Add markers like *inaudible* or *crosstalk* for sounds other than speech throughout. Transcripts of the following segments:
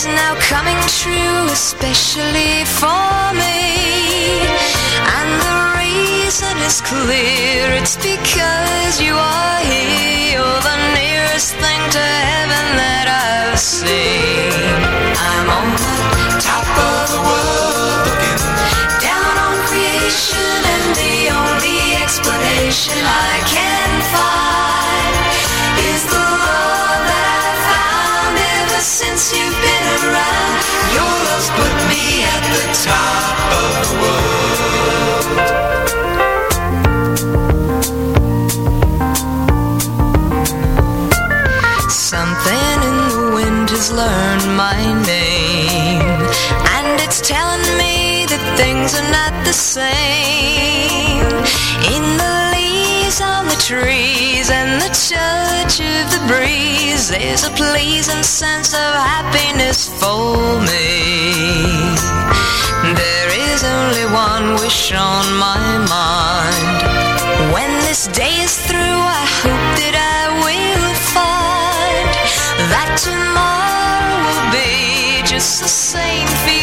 is now coming true, especially for me. And the reason is clear, it's because you are here. You're the nearest thing to heaven that I've seen. I'm on the top of the world, looking down on creation, and the only explanation I can find things are not the same. In trees and the touch of the breeze, there's a pleasing sense of happiness for me. There is only one wish on my mind. When this day is through, I hope that I will find that tomorrow will be just the same for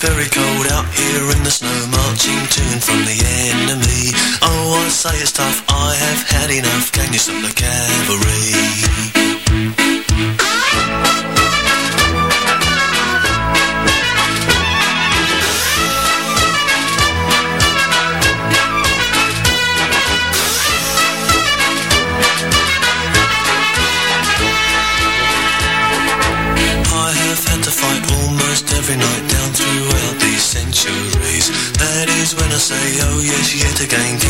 very cold out here in the snow Marching tune from the enemy Oh, I say it's tough, I have had enough Can you stop the cavalry? gang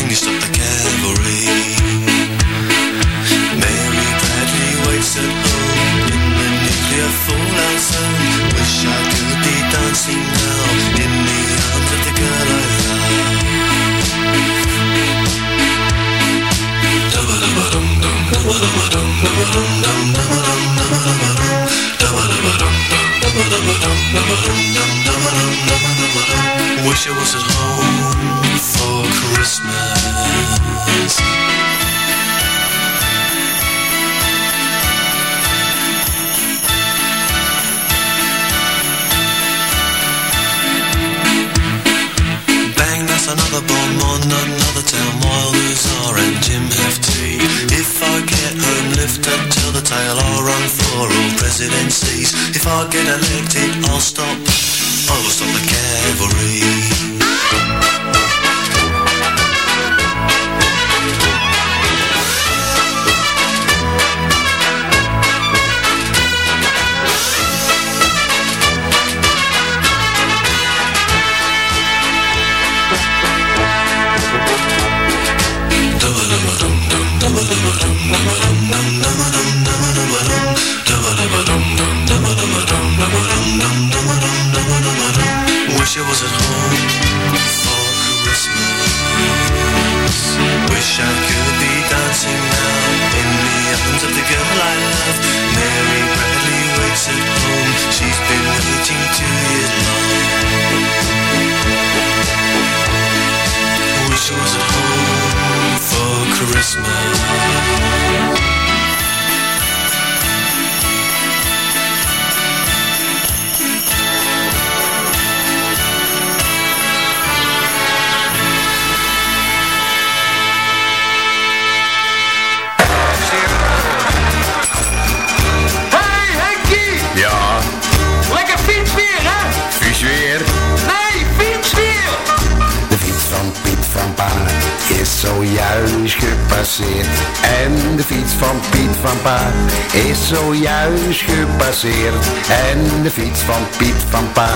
Christmas. another bomb on another town while Luzar and Jim have tea. If I get home, lift up till the tail, I'll run for all presidencies. If I get elected, I'll stop En de fiets van Piet van Pa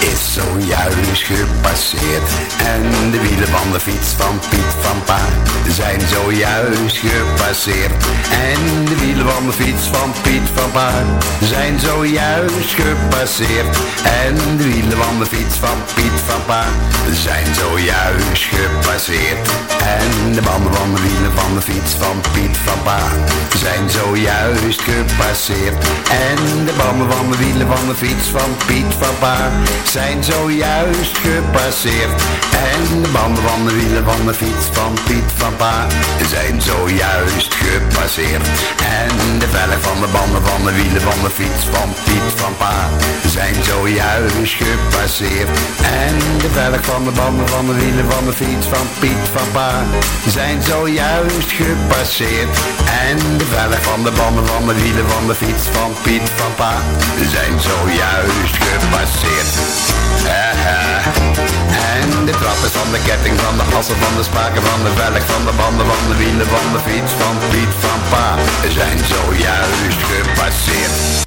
is zojuist gepasseerd. En de wielen van de fiets van Piet van Pa zijn zojuist gepasseerd. En de wielen van de fiets van Piet van Pa zijn zojuist gepasseerd. En de wielen van de fiets van Piet van Pa zijn zojuist gepasseerd. En de banden van de wielen van de fiets van Piet van Pa zijn zojuist gepasseerd. En de banden van de wielen van de fiets van Piet van Pa zijn zojuist gepasseerd. En de banden van de wielen van de fiets van Piet van Pa zijn zojuist gepasseerd. En de velg van de banden van de wielen van de fiets van Piet van Pa zijn zojuist gepasseerd. En de velg van de banden van de wielen van de fiets van Piet van Pa zijn zojuist gepasseerd. En de velg van de banden van de wielen van de fiets van Piet van Pa zijn zojuist gepasseerd. En de trappen van de ketting van de hassen van de spaken van de velg van de banden van de wielen van de fiets van Piet van Pa zijn zojuist gepasseerd.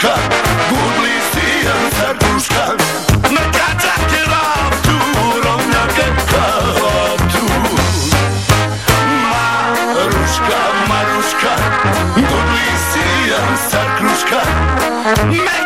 Сердушка, губы сиян сердушка На катяке рапту, ровня как рапту Марушка, Марушка, губы сиян сердушка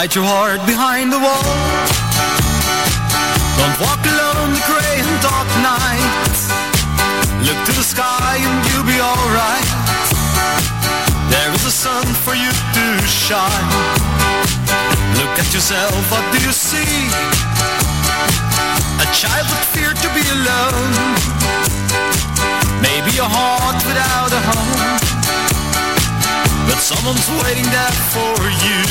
hide your heart behind the wall. Don't walk alone the gray and dark night. Look to the sky and you'll be alright. There is a sun for you to shine. Look at yourself, what do you see? A child with fear to be alone. Maybe a heart without a home. But someone's waiting there for you.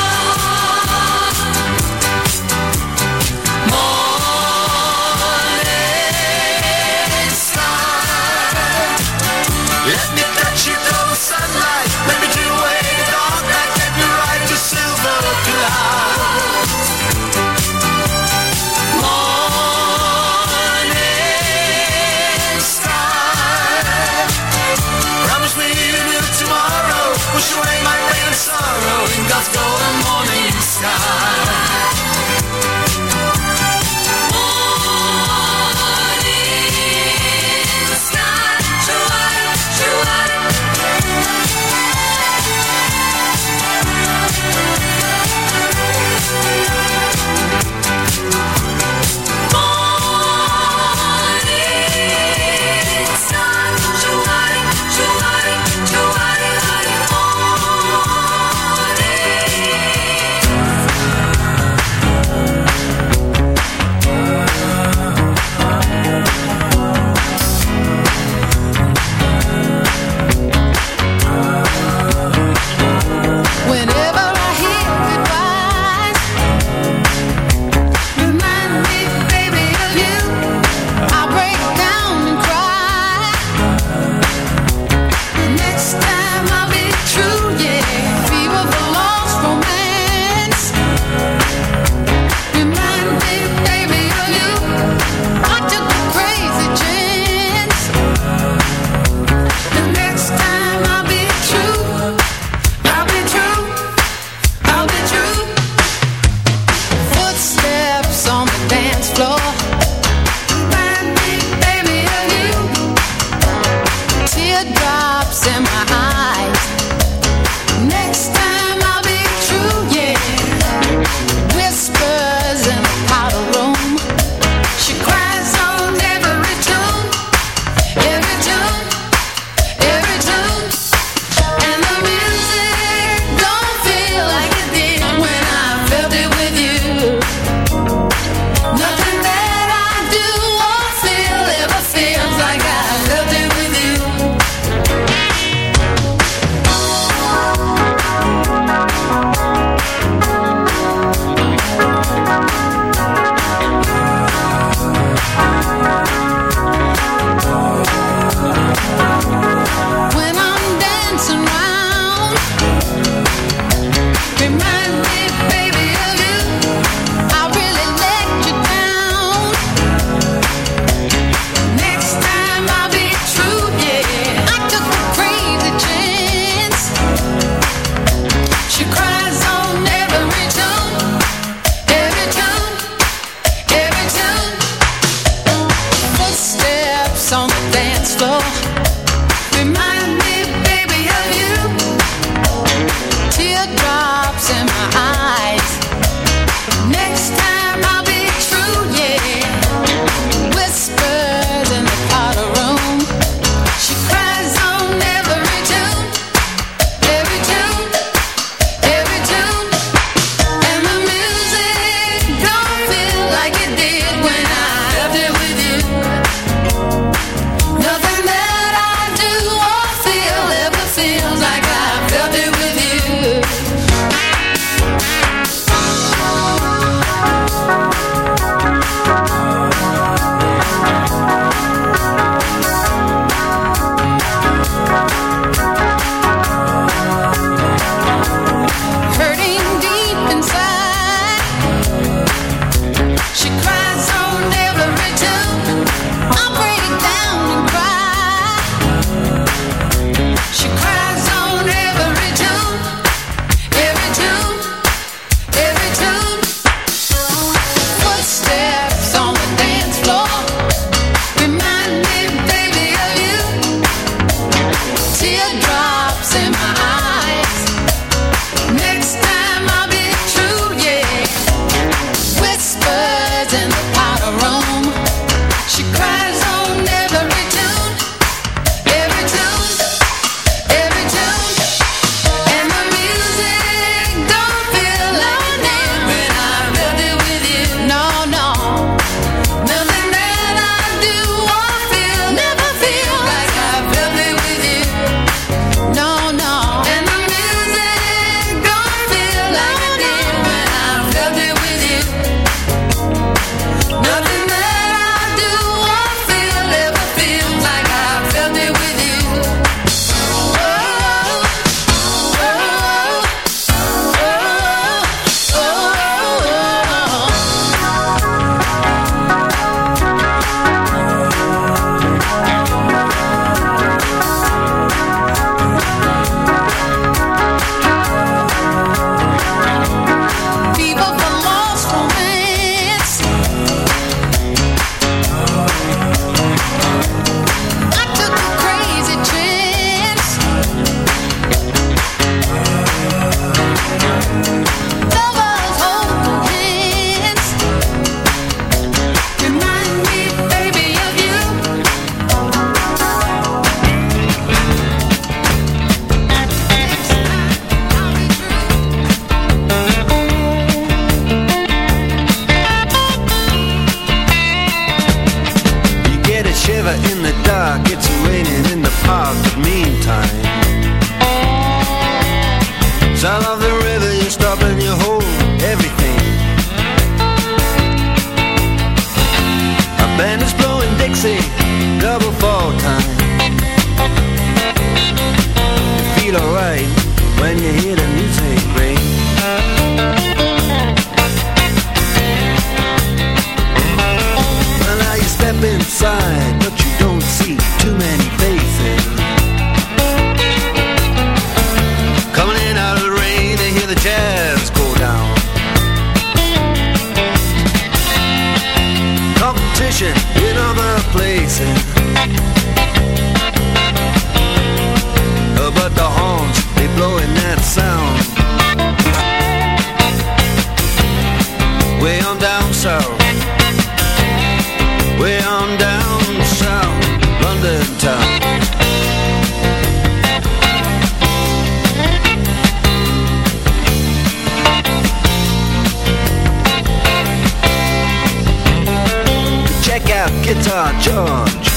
guitar George.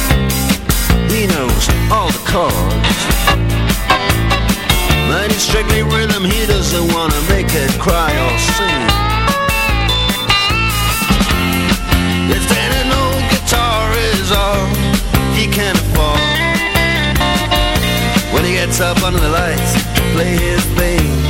He knows all the chords. Mine is strictly rhythm, he doesn't wanna make it cry or sing. If any old guitar is all he can afford, when he gets up under the lights to play his bass.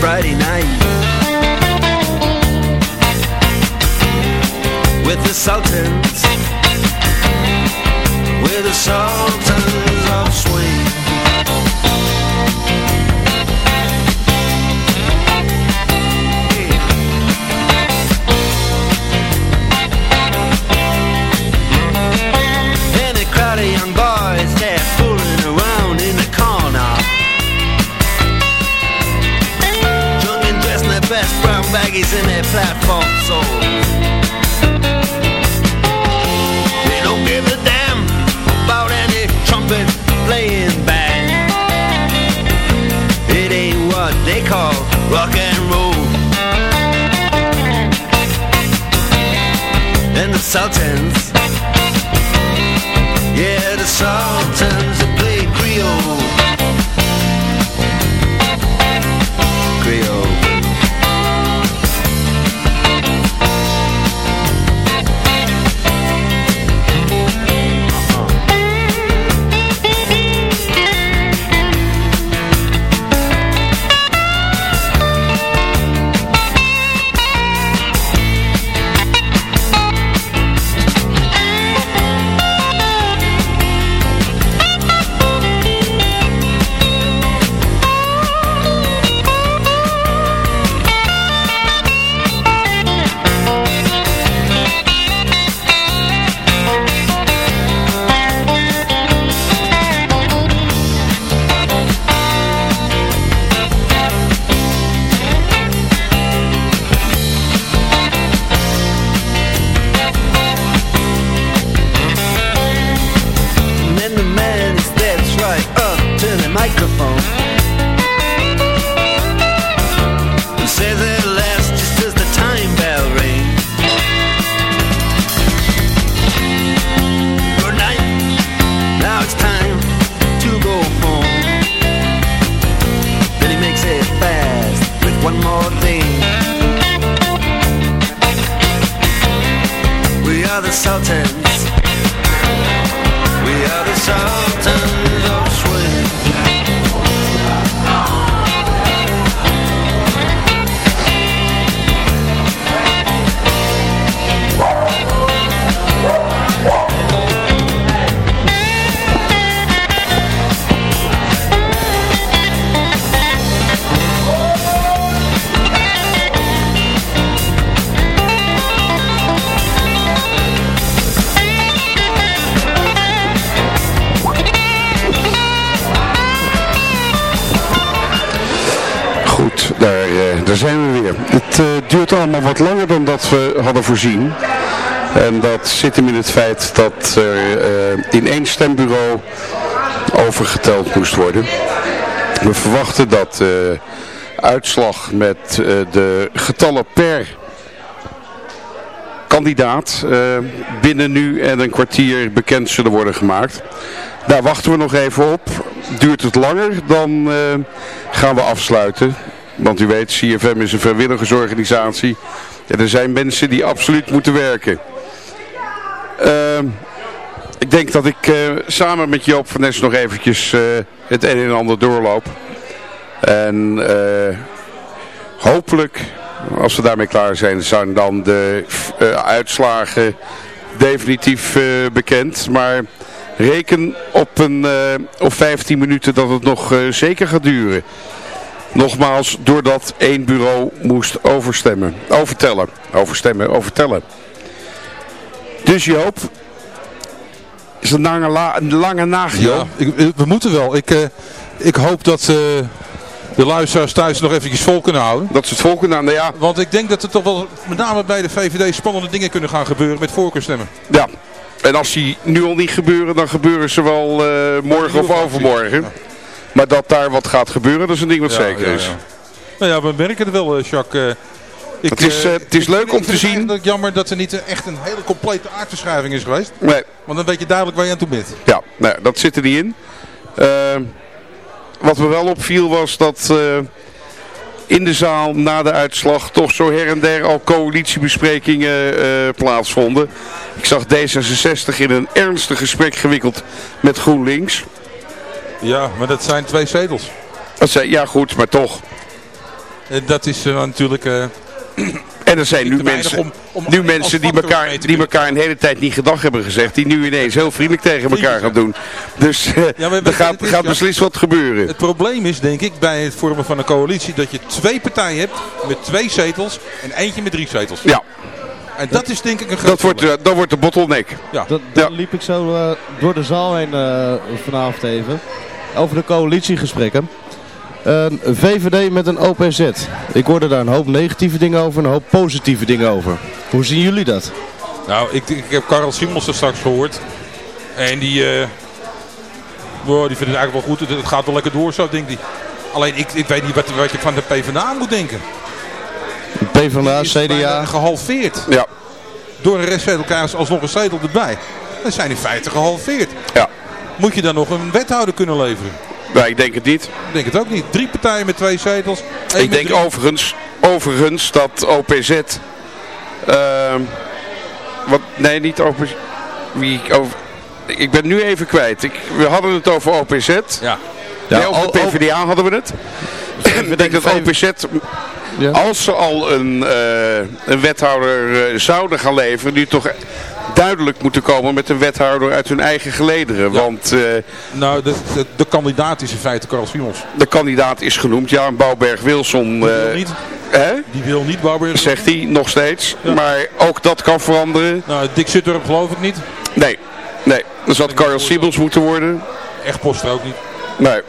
Friday night with the Sultans, with the Sultans. In their platform so. They don't give a damn about any trumpet playing band. It ain't what they call rock and roll. And the Sultans. Yeah, the Sultans. Daar zijn we weer. Het uh, duurt allemaal wat langer dan dat we hadden voorzien. En dat zit hem in het feit dat er uh, in één stembureau overgeteld moest worden. We verwachten dat de uitslag met de getallen per kandidaat binnen nu en een kwartier bekend zullen worden gemaakt. Daar wachten we nog even op. Duurt het langer, dan gaan we afsluiten. Want u weet, CFM is een vrijwilligersorganisatie. En er zijn mensen die absoluut moeten werken. Uh, ik denk dat ik uh, samen met Joop van Nes nog eventjes het een en ander doorloop. En hopelijk, als we daarmee klaar zijn, zijn dan de uitslagen definitief bekend. Maar reken op, een, op 15 minuten dat het nog zeker gaat duren. Nogmaals, doordat één bureau moest overstemmen. Overtellen. Overstemmen, overtellen. Dus Joop, is een lange, la, een lange nacht, Ja, ik, we moeten wel. Ik, uh, ik hoop dat de luisteraars thuis nog eventjes vol kunnen houden. Dat ze het vol kunnen houden, ja. Want ik denk dat er toch wel, met name bij de VVD, spannende dingen kunnen gaan gebeuren met voorkeurstemmen. Ja, en als die nu al niet gebeuren, dan gebeuren ze wel uh, morgen of overmorgen. Ja. Maar dat daar wat gaat gebeuren, dat is een ding wat ja, zeker ja, is. Nou ja, we merken het wel, Jacques. Uh, ik, het is, uh, het is leuk om te zien. Het jammer dat er niet echt een hele complete aardverschuiving is geweest. Nee. Want dan weet je duidelijk waar je aan toe bent. Ja, nou, dat zit er niet in. wat me wel opviel was dat in de zaal na de uitslag toch zo her en der al coalitiebesprekingen plaatsvonden. Ik zag D66 in een ernstig gesprek gewikkeld met GroenLinks. Ja, maar dat zijn twee zetels. Dat zijn, ja goed, maar toch. En dat is uh, natuurlijk... Uh, en er zijn nu mensen, om, om nu mensen die elkaar, die elkaar een hele tijd niet gedag hebben gezegd. Die nu ineens heel vriendelijk tegen elkaar gaan doen. Dus uh, ja, er gaat, gaat beslist wat gebeuren. Het probleem is denk ik bij het vormen van een coalitie. Dat je twee partijen hebt met twee zetels. En eentje met drie zetels. Ja. En dat is denk ik een groot dat wordt, uh, dat wordt de bottleneck. Ja. Dat, dat ja. liep ik zo uh, door de zaal heen uh, vanavond even. Over de coalitiegesprekken. Een VVD met een OPZ. Ik hoorde daar een hoop negatieve dingen over en een hoop positieve dingen over. Hoe zien jullie dat? Nou, ik, ik heb Karel Simons er straks gehoord. En die, uh, wow, die vindt het eigenlijk wel goed. Het, het gaat wel lekker door zo, denk ik. Alleen, ik, ik weet niet wat, wat je van de PvdA moet denken. PvdA, CDA. gehalveerd. Ja. Door een rest elkaar alsnog een zetel erbij. Dan zijn in feite gehalveerd. Ja. Moet je dan nog een wethouder kunnen leveren? Nee, ik denk het niet. Ik denk het ook niet. Drie partijen met twee zetels. Ik denk drie... overigens, overigens dat OPZ... Uh, wat, nee, niet OPZ... Wie, over, ik ben nu even kwijt. Ik, we hadden het over OPZ. Ja. Nee, over de PvdA hadden we het. ik denk dat OPZ... Ja. Als ze al een, uh, een wethouder uh, zouden gaan leveren, die toch duidelijk moeten komen met een wethouder uit hun eigen gelederen. Ja. Want, uh, nou, de, de, de, kandidaat is in feite Karl Simons. De kandidaat is genoemd, ja, Bouwberg-Wilson. Die wil niet. Hè? Die wil niet Bouwberg. Zegt hij, nog steeds. Ja. Maar ook dat kan veranderen. Nou, Dick Sutterp geloof ik niet. Nee, nee. Dan zou Karl Siebels moeten worden. Echt poster ook niet. Nee.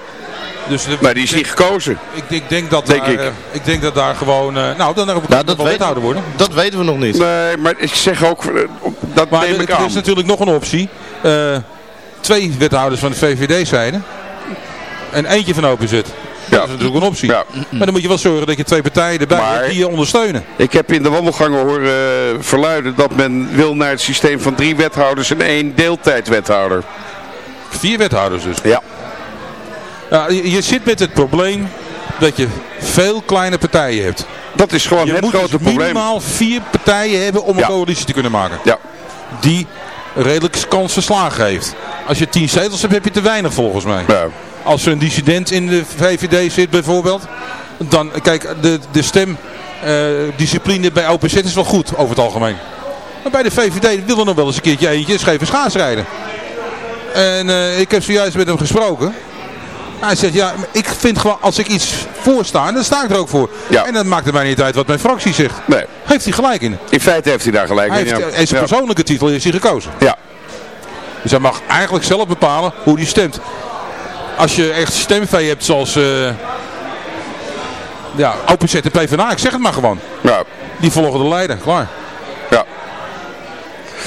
Dus de, maar die is niet gekozen. Ik, ik, denk dat denk daar, ik. Uh, ik denk dat daar gewoon... Uh, nou, dan hebben we nou, dat wel wethouder worden. Dat weten we nog niet. Nee, maar ik zeg ook... Uh, dat maar neem ik er aan. is natuurlijk nog een optie. twee wethouders van de VVD zijde. En eentje van OPZ. Ja. Dat is natuurlijk een optie. Ja. Maar dan moet je wel zorgen dat je twee partijen erbij maar, hebt die je ondersteunen. Ik heb in de wandelgangen horen verluiden dat men wil naar het systeem van drie wethouders en één deeltijdwethouder. Vier wethouders dus. Ja. Ja, je, je zit met het probleem dat je veel kleine partijen hebt. Dat is gewoon je het moet grote dus probleem. minimaal vier partijen hebben om Ja. een coalitie te kunnen maken. Ja. Die redelijk kans verslagen heeft. Als je tien zetels hebt, heb je te weinig volgens mij. Ja. Als er een dissident in de VVD zit bijvoorbeeld. Dan, kijk, de, de stemdiscipline bij OPZ is wel goed over het algemeen. Maar bij de VVD wil er nog wel eens een keertje eentje scheef schaats rijden. En uh, ik heb zojuist met hem gesproken. Hij zegt, ja, ik vind gewoon, als ik iets voorsta, dan sta ik er ook voor. Ja. En dat maakt er mij niet uit wat mijn fractie zegt. Nee. Heeft hij gelijk in. In feite heeft hij daar gelijk Hij in. heeft, ja. en zijn persoonlijke titel heeft hij gekozen. Ja. Dus hij mag eigenlijk zelf bepalen hoe hij stemt. Als je echt stemvee hebt zoals... Uh, Ja, OPZ en PvdA, ik zeg het maar gewoon. Ja. Die volgen de leider, klaar. Ja.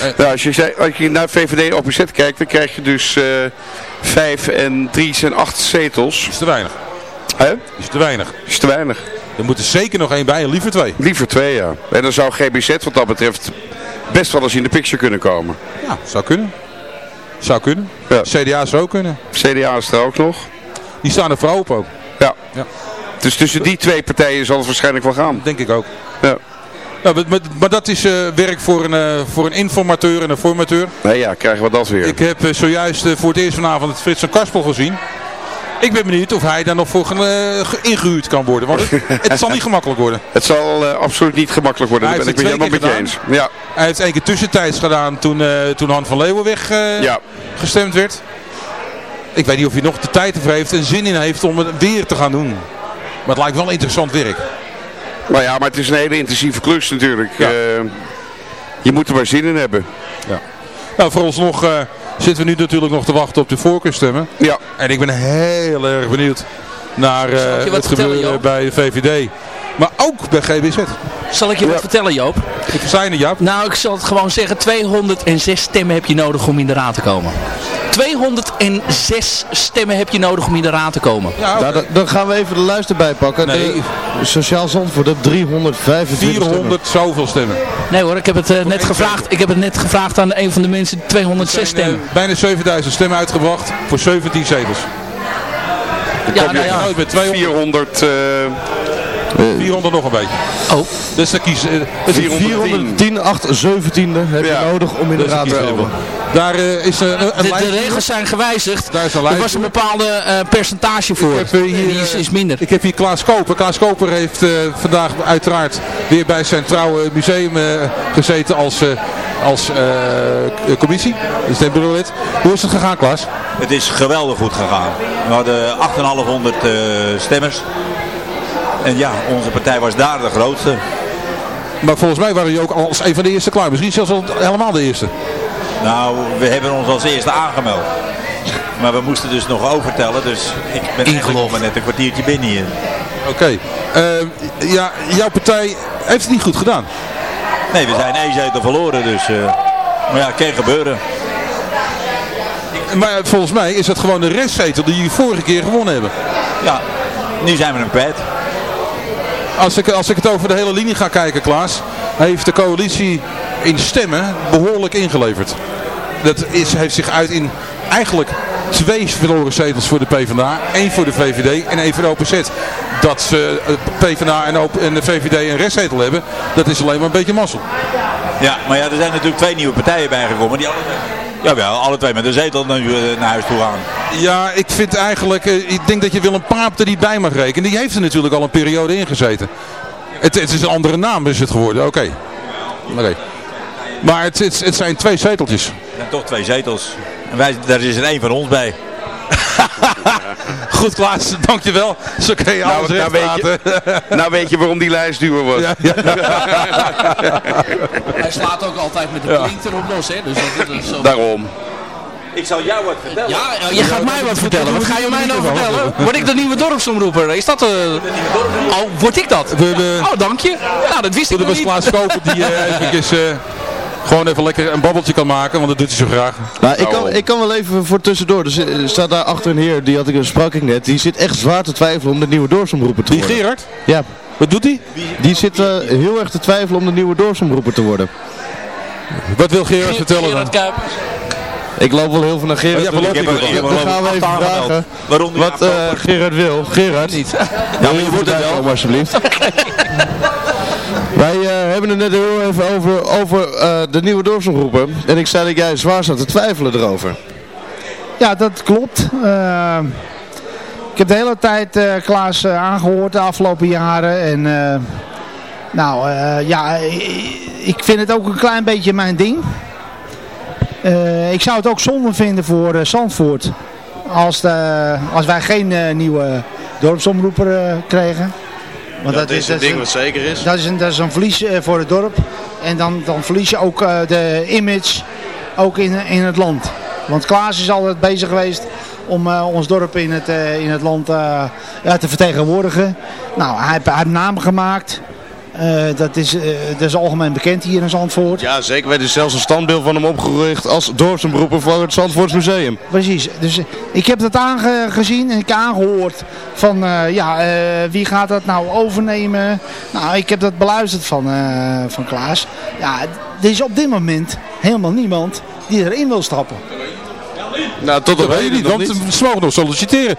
Eh. Nou, als, je, zei- als je naar VVD en OPZ kijkt, dan krijg je dus eh vijf en drie zijn acht zetels. Is te weinig. Hè? Is te weinig. Is te weinig. Er moet er zeker nog één bij en liever twee. Liever twee, ja. En dan zou GBZ wat dat betreft best wel eens in de picture kunnen komen. Ja, zou kunnen. Zou kunnen. Ja. CDA zou ook kunnen. CDA is er ook nog. Die staan er voor open ook. Ja. Ja. Dus tussen die twee partijen zal het waarschijnlijk wel gaan. Denk ik ook. Ja. Ja, maar, maar- dat is eh, werk voor een, eh, voor een informateur en een formateur. Nee, ja, krijgen we dat weer. Ik heb eh, zojuist voor het eerst vanavond het Frits van Karspel gezien. Ik ben benieuwd of hij daar nog voor ge- eh, ge- ingehuurd kan worden. Want het, *laughs* het zal niet gemakkelijk worden. Het zal absoluut niet gemakkelijk worden. Daar ben ik het helemaal met je eens. Ja, Hij heeft één keer tussentijds gedaan toen, toen Han van Leeuwen weg ja. gestemd werd. Ik weet niet of hij nog de tijd ervoor heeft en zin in heeft om het weer te gaan doen. Maar het lijkt wel interessant werk. Maar ja, maar het is een hele intensieve klus natuurlijk. Ja. Eh, je moet er maar zin in hebben. Nou, vooralsnog eh zitten we nu natuurlijk nog te wachten op de voorkeurstemmen. Ja. En ik ben heel erg benieuwd naar eh, je wat het gebeuren Joop? bij de VVD. Maar ook bij GBZ. Zal ik je wat vertellen Joop? Ik je niet, Jaap. Nou, ik zal het gewoon zeggen. 206 stemmen heb je nodig om in de raad te komen. 206 stemmen heb je nodig om in de raad te komen. Ja. Nou, dan, dan gaan we even de luister bij pakken. Nee. De Sociaal Zandvoort op 325 stemmen. 400 zoveel stemmen. Nee hoor, ik heb het, eh, net, gevraagd, ik heb het net gevraagd aan een van de mensen. 206 zijn, eh, stemmen. bijna 7000 stemmen uitgebracht voor 17 zetels. Ja, Kom je nou ja. uit met 200, 400, eh 400 nog een beetje. Oh, Dus dan kiezen... eh, het is 410, 8, 17e heb je Ja. nodig om in de dus dan raad te komen. Daar eh, is eh, een, een de, regels zijn gewijzigd. Daar is een er was een bepaalde eh, percentage voor. Ik heb, eh, hier, die is, eh, is minder. Ik heb hier Klaas Koper. Klaas Koper heeft eh, vandaag uiteraard weer bij zijn trouwe museum eh, gezeten als, eh, als eh, commissie. Dus stembureaulid. Hoe is het gegaan Klaas? Het is geweldig goed gegaan. We hadden 8,500 eh, stemmers. En ja, onze partij was daar de grootste. Maar volgens mij waren jullie ook als een van de eerste klaar. Misschien zelfs al helemaal de eerste. Nou, we hebben ons als eerste aangemeld. Maar we moesten dus nog overtellen, dus ik ben maar net een kwartiertje binnen hier. Oké. Eh, ja, jouw partij heeft het niet goed gedaan. Nee, we zijn één zetel verloren, dus... eh, maar ja, kan gebeuren. Maar volgens mij is het gewoon de restzetel die jullie vorige keer gewonnen hebben. Ja, nu zijn we een pet. Als ik, als ik het over de hele linie ga kijken, Klaas, heeft de coalitie in stemmen behoorlijk ingeleverd. Dat is, heeft zich uit in eigenlijk twee verloren zetels voor de PvdA, één voor de VVD en één voor de OPZ. Dat ze eh, PvdA en, OP en de VVD een restzetel hebben, dat is alleen maar een beetje mazzel. Ja, maar ja, er zijn natuurlijk twee nieuwe partijen bijgekomen. Die alle, ja, wel, alle twee met een zetel nu eh, naar huis toe gaan. Ja, ik vind eigenlijk, eh, ik denk dat je Willem Paap er niet bij mag rekenen. Die heeft er natuurlijk al een periode in gezeten. Het, het is een andere naam is het geworden, oké. Oké. Maar het, het, het zijn twee zeteltjes. Er zijn toch twee zetels. En wij, daar is er één van ons bij. *laughs* Goed Klaas, dankjewel. Zo kun je alles nou, recht weet je- praten. *laughs* nou weet je waarom die lijst duur was. Ja, ja. *laughs* Hij slaat ook altijd met de plinter op los, hè? Dus dat, zo... Daarom. Ik zal jou wat vertellen. Ja, ja, je gaat mij wat vertellen. Wat ga je mij nou vertellen? Word ik de nieuwe dorpsomroeper? Is dat... eh Oh, word ik dat? We hebben- Oh, dank je. Ja, dat wist ik nog was niet. Klaas Koper die eh, eventjes, eh, gewoon even lekker een babbeltje kan maken, want dat doet hij zo graag. Nou, ik, kan, ik kan wel even voor tussendoor. Dus, er staat daar achter een heer, die had ik, sprak ik net. Die zit echt zwaar te twijfelen om de nieuwe dorpsomroeper te Die worden. Gerard, Ja, wat doet hij? die zit eh, heel erg te twijfelen om de nieuwe dorpsomroeper te worden. Wat wil Gerard vertellen dan? Ik loop wel heel veel naar Gerard. Oh, ja, Ik heb ik ik wel. heb Dan gaan we even vragen Waarom die wat eh, Gerard wil. Gerard, Niet. *laughs* ja, maar je wordt het wel. Alsjeblieft. *laughs* Eh, hebben het net heel even over, over eh, de nieuwe dorpsomroeper. En ik zei dat jij zwaar zat te twijfelen erover. Ja, dat klopt. Eh, ik heb de hele tijd eh, Klaas eh, aangehoord de afgelopen jaren. En nou ja, ik vind het ook een klein beetje mijn ding. Ik zou het ook zonde vinden voor Zandvoort. Als, de, als wij geen nieuwe dorpsomroeper kregen. Want dat, is, dat is een- wat zeker is. dat is een, dat is een verlies eh, voor het dorp. En dan, dan verlies je ook eh, de image ook in, in het land. Want Klaas is altijd bezig geweest om eh, ons dorp in het, in het land te vertegenwoordigen. Nou, hij, heeft- hij heeft naam gemaakt. Eh, dat, is, eh, dat is algemeen bekend hier in Zandvoort. Ja, zeker. Hebben zelfs een standbeeld van hem opgericht als dorpsomroeper voor het Zandvoorts Museum. Precies. Dus eh, ik heb dat aangezien en ik aangehoord van eh, ja, eh, wie gaat dat nou overnemen. Nou, ik heb dat beluisterd van, eh, van Klaas. Ja, er is op dit moment helemaal niemand die erin wil stappen. Nou, tot Dat op weet je heden niet, nog want ze mogen nog solliciteren.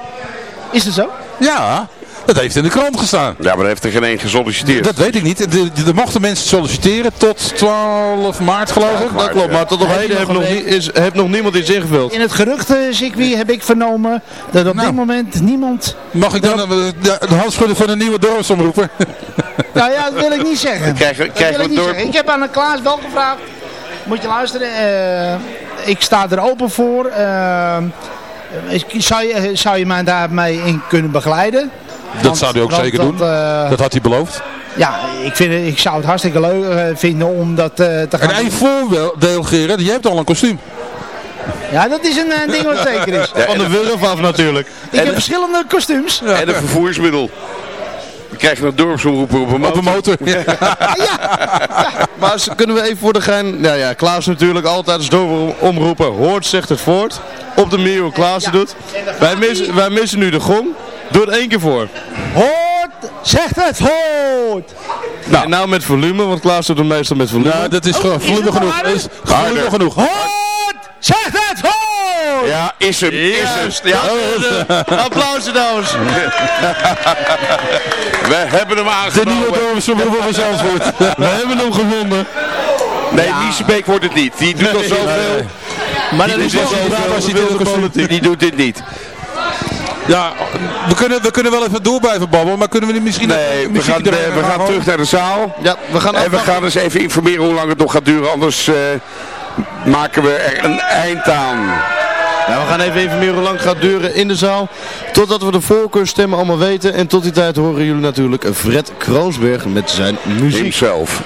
Is dat zo? Ja, dat heeft in de krant gestaan. Ja, maar daar heeft er geen één gesolliciteerd. Dat weet ik niet. Er mochten mensen solliciteren tot 12 maart geloof ik. Dat klopt, maar tot op heden nog heeft nog, is, heeft nog niemand iets ingevuld. In het geruchtencircuit heb ik vernomen dat op Nou. dit moment niemand... Mag ik dan eh, de, de van een nieuwe dorpsomroeper? *laughs* Nou ja, dat wil ik niet zeggen. Krijgen- Dat krijgen wil we ik zeggen. Ik heb aan de Klaas wel gevraagd. Moet je luisteren. eh, ik sta er open voor. eh, zou, je, zou je mij daarmee in kunnen begeleiden? Dat Want- zou hij ook want zeker dat, doen. eh, Dat had hij beloofd. ja, ik, vind, ik zou het hartstikke leuk eh, vinden om dat eh, te gaan En één voordeel, Gerard, je hebt al een kostuum. Ja, dat is een ding wat zeker is. *laughs* Van de wurf af natuurlijk. Ik heb verschillende kostuums. En een vervoersmiddel. We krijgen een dorpsomroeper op een Op motor. een motor. *laughs* Maar ze- kunnen we even voor de gein... Nou ja, Klaas natuurlijk altijd als dorpsomroeper. Hoort zegt het voort. Op de manier hoe Klaas het Ja. doet. Wij missen, wij missen nu de gong. Doe het één keer voor. Hoort, zegt het hoort. En nou met volume, want Klaas doet het meestal met volume. Nou, dat is gewoon is volume genoeg. Is volume genoeg. Hoort, zegt het hoort. Ja, is hem. Is hem. Juist, ja. Applausje dames. *laughs* We hebben hem De nieuwe aangenomen. dorpsomroeper van Zandvoort. We hebben hem gevonden. Nee, Liesbeek wordt het niet. Die doet al zoveel. Maar dat is wel zo. Die doet dit niet. Ja, we kunnen, we kunnen wel even door blijven babbelen, maar kunnen we niet misschien Nee, we gaan, we gaan terug naar de zaal. Ja, we gaan En we gaan eens even informeren hoe lang het nog gaat duren. Anders eh, maken we er een eind aan. Ja, we gaan even informeren hoe lang het gaat duren in de zaal. Totdat we de voorkeurstemmen allemaal weten. En tot die tijd horen jullie natuurlijk Fred Kroonsberg met zijn muziek. Himself.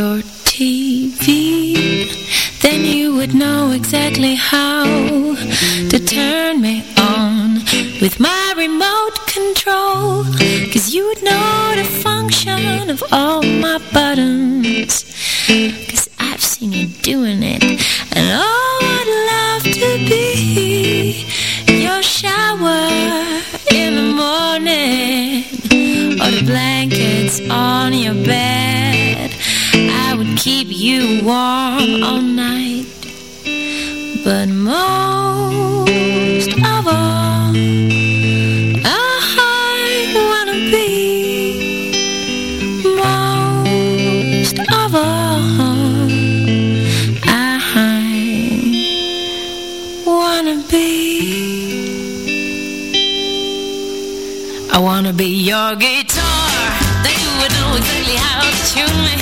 your TV Then you would know exactly how To turn me on With my remote control. Cause you would know the function Of all my buttons. Cause I've seen you doing it And oh, I'd love to be Your shower in the morning. Or the blankets on your bed you warm mm. all night. But most of all I wanna be Most of all. I wanna be I wanna be your guitar. That you would know exactly how to tune me.